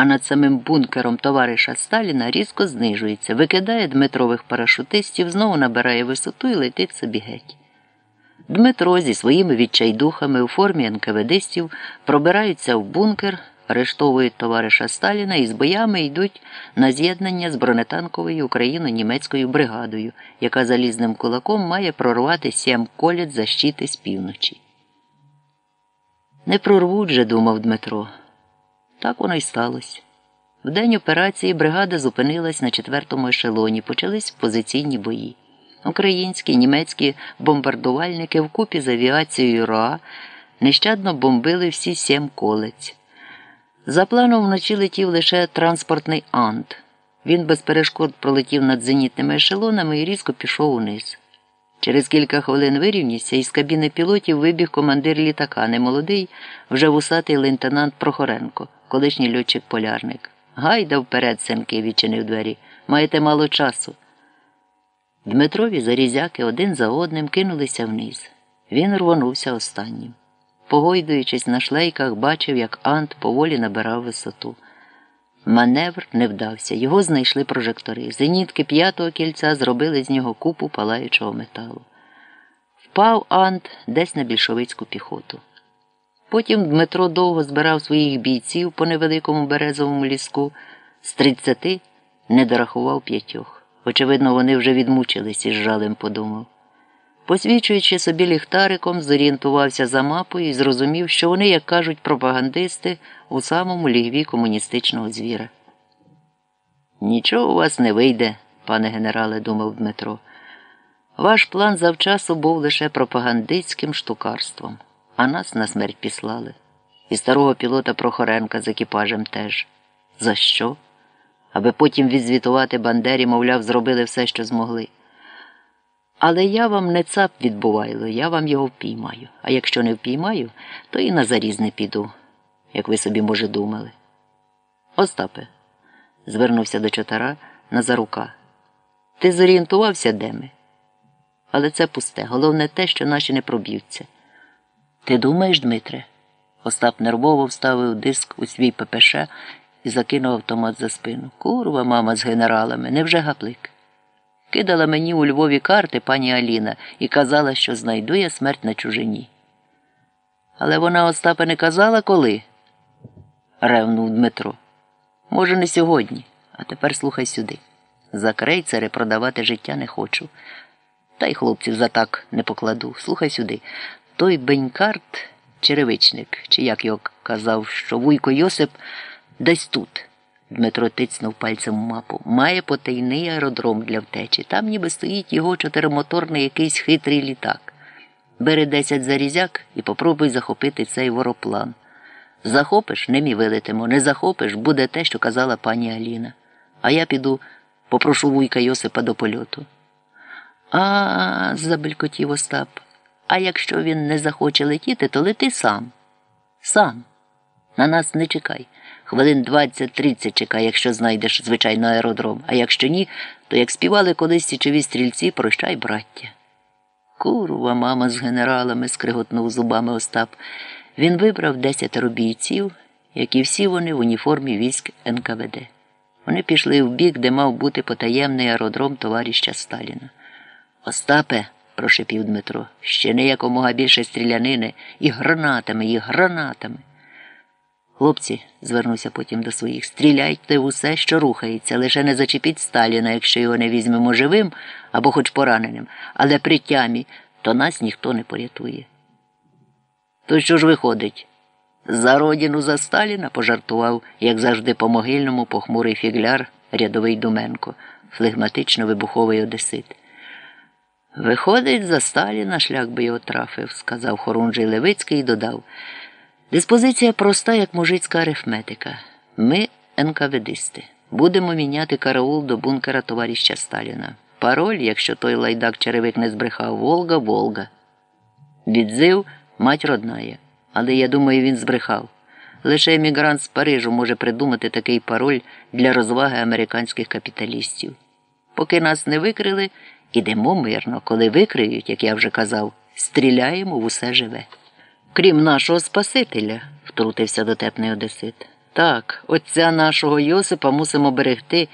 а над самим бункером товариша Сталіна різко знижується, викидає Дмитрових парашутистів, знову набирає висоту і летить собі геть. Дмитро зі своїми відчайдухами у формі НКВДстів пробираються в бункер, арештовують товариша Сталіна і з боями йдуть на з'єднання з бронетанковою україно-німецькою бригадою, яка залізним кулаком має прорвати сім коліт защити з півночі. Не прорвуть же, думав Дмитро. Так воно й сталося. В день операції бригада зупинилась на четвертому ешелоні, почались позиційні бої. Українські німецькі бомбардувальники вкупі з авіацією РОА нещадно бомбили всі сім колець. За планом вночі летів лише транспортний Ант. Він без перешкод пролетів над зенітними ешелонами і різко пішов униз. Через кілька хвилин вирівнявся, і з кабіни пілотів вибіг командир літака, немолодий, вже вусатий лейтенант Прохоренко, колишній льотчик-полярник. Гайда вперед, синки, відчинив двері. Маєте мало часу. Дмитрові зарізяки один за одним кинулися вниз. Він рвонувся останнім. Погойдуючись на шлейках, бачив, як Ант поволі набирав висоту. Маневр не вдався, його знайшли прожектори. Зенітки п'ятого кільця зробили з нього купу палаючого металу. Впав Ант десь на більшовицьку піхоту. Потім Дмитро довго збирав своїх бійців по невеликому березовому ліску, з тридцяти не дорахував п'ятьох. Очевидно, вони вже відмучились із жалем подумав. Посвічуючи собі ліхтариком, зорієнтувався за мапою і зрозумів, що вони, як кажуть пропагандисти, у самому лігві комуністичного звіра. Нічого у вас не вийде, пане генерале, думав Дмитро. Ваш план завчасу був лише пропагандистським штукарством, а нас на смерть післали. І старого пілота Прохоренка з екіпажем теж. За що? Аби потім відзвітувати Бандері, мовляв, зробили все, що змогли. Але я вам не цап відбувайло, я вам його впіймаю. А якщо не впіймаю, то і на заріз не піду, як ви собі, може, думали. Остапе, звернувся до чотара Назарука. Ти зорієнтувався, де ми? Але це пусте. Головне те, що наші не проб'ються. Ти думаєш, Дмитре? Остап нервово вставив диск у свій ППШ і закинув автомат за спину. Курва, мама з генералами, невже гаплик? Кидала мені у Львові карти пані Аліна і казала, що знайду я смерть на чужині. Але вона Остапа не казала коли? ревнув Дмитро. Може, не сьогодні, а тепер слухай сюди. За крейцери продавати життя не хочу. Та й хлопців за так не покладу. Слухай сюди. Той бенькарт, черевичник, чи як його казав, що вуйко Йосип десь тут. Дмитро тицнув пальцем в мапу. Має потайний аеродром для втечі. Там ніби стоїть його чотиримоторний якийсь хитрий літак. Бери десять зарізяк і попробуй захопити цей вороплан. Захопиш, ним і вилетимо. Не захопиш, буде те, що казала пані Аліна. А я піду, попрошу вуйка Йосипа до польоту. А, забелькотів Остап. А якщо він не захоче летіти, то лети сам. Сам. На нас не чекай. Хвилин 20-30 чекай, якщо знайдеш звичайно аеродром, а якщо ні, то як співали колись січові стрільці, прощай, браття. Курва, мама з генералами, скриготнув зубами Остап. Він вибрав десятеро бійців, які всі вони в уніформі військ НКВД. Вони пішли в бік, де мав бути потаємний аеродром товариша Сталіна. Остапе, прошепів Дмитро, ще не якомога більше стрілянини і гранатами, і гранатами. Хлопці, звернувся потім до своїх, стріляйте усе, що рухається, лише не зачепіть Сталіна, якщо його не візьмемо живим або хоч пораненим, але при тямі, то нас ніхто не порятує. То що ж виходить? За родину за Сталіна пожартував, як завжди, по могильному похмурий фігляр рядовий Думенко, флегматично вибуховий одесит. Виходить, за Сталіна шлях би його трафив, сказав Хорунжий Левицький і додав. Диспозиція проста, як мужицька арифметика. Ми НКВДисти. Будемо міняти караул до бункера товариша Сталіна. Пароль, якщо той лайдак черевик не збрехав, Волга, Волга. Відзив мать родная. Але я думаю, він збрехав. Лише емігрант з Парижу може придумати такий пароль для розваги американських капіталістів. Поки нас не викрили, ідемо мирно. Коли викриють, як я вже казав, стріляємо в усе живе. Крім нашого Спасителя, втрутився дотепний Одесит. Так, отця нашого Йосипа мусимо берегти